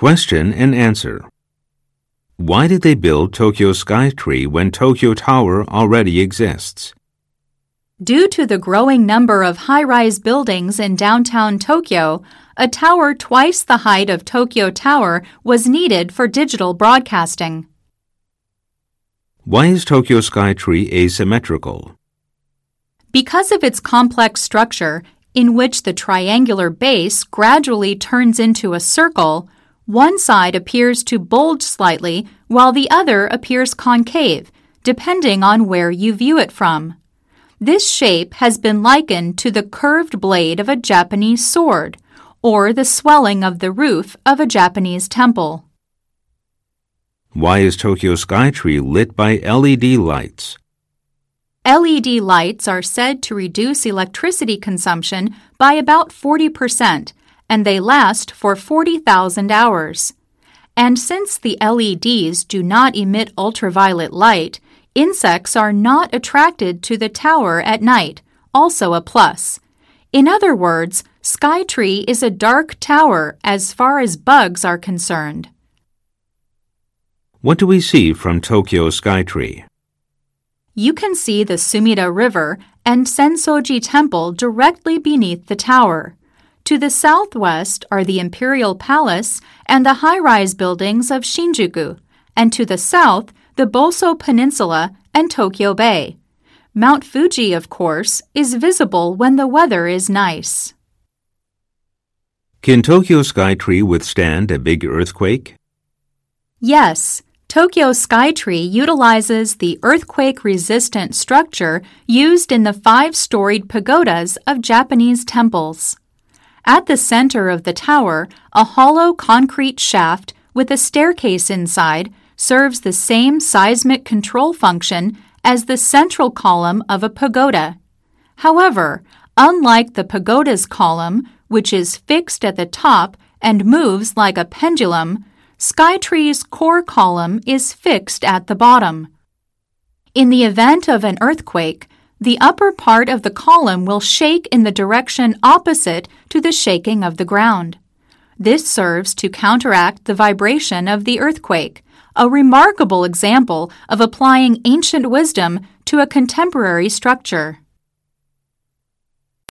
Question and answer. Why did they build Tokyo Skytree when Tokyo Tower already exists? Due to the growing number of high rise buildings in downtown Tokyo, a tower twice the height of Tokyo Tower was needed for digital broadcasting. Why is Tokyo Skytree asymmetrical? Because of its complex structure, in which the triangular base gradually turns into a circle, one side appears to bulge slightly while the other appears concave, depending on where you view it from. This shape has been likened to the curved blade of a Japanese sword or the swelling of the roof of a Japanese temple. Why is Tokyo Skytree lit by LED lights? LED lights are said to reduce electricity consumption by about 40%, and they last for 40,000 hours. And since the LEDs do not emit ultraviolet light, insects are not attracted to the tower at night, also a plus. In other words, Skytree is a dark tower as far as bugs are concerned. What do we see from Tokyo Skytree? You can see the Sumida River and Sensoji Temple directly beneath the tower. To the southwest are the Imperial Palace and the high rise buildings of Shinjuku, and to the south, the Boso Peninsula and Tokyo Bay. Mount Fuji, of course, is visible when the weather is nice. Can Tokyo Skytree withstand a big earthquake? Yes, Tokyo Skytree utilizes the earthquake resistant structure used in the five storied pagodas of Japanese temples. At the center of the tower, a hollow concrete shaft with a staircase inside serves the same seismic control function as the central column of a pagoda. However, unlike the pagoda's column, which is fixed at the top and moves like a pendulum, Skytree's core column is fixed at the bottom. In the event of an earthquake, the upper part of the column will shake in the direction opposite to the shaking of the ground. This serves to counteract the vibration of the earthquake, a remarkable example of applying ancient wisdom to a contemporary structure.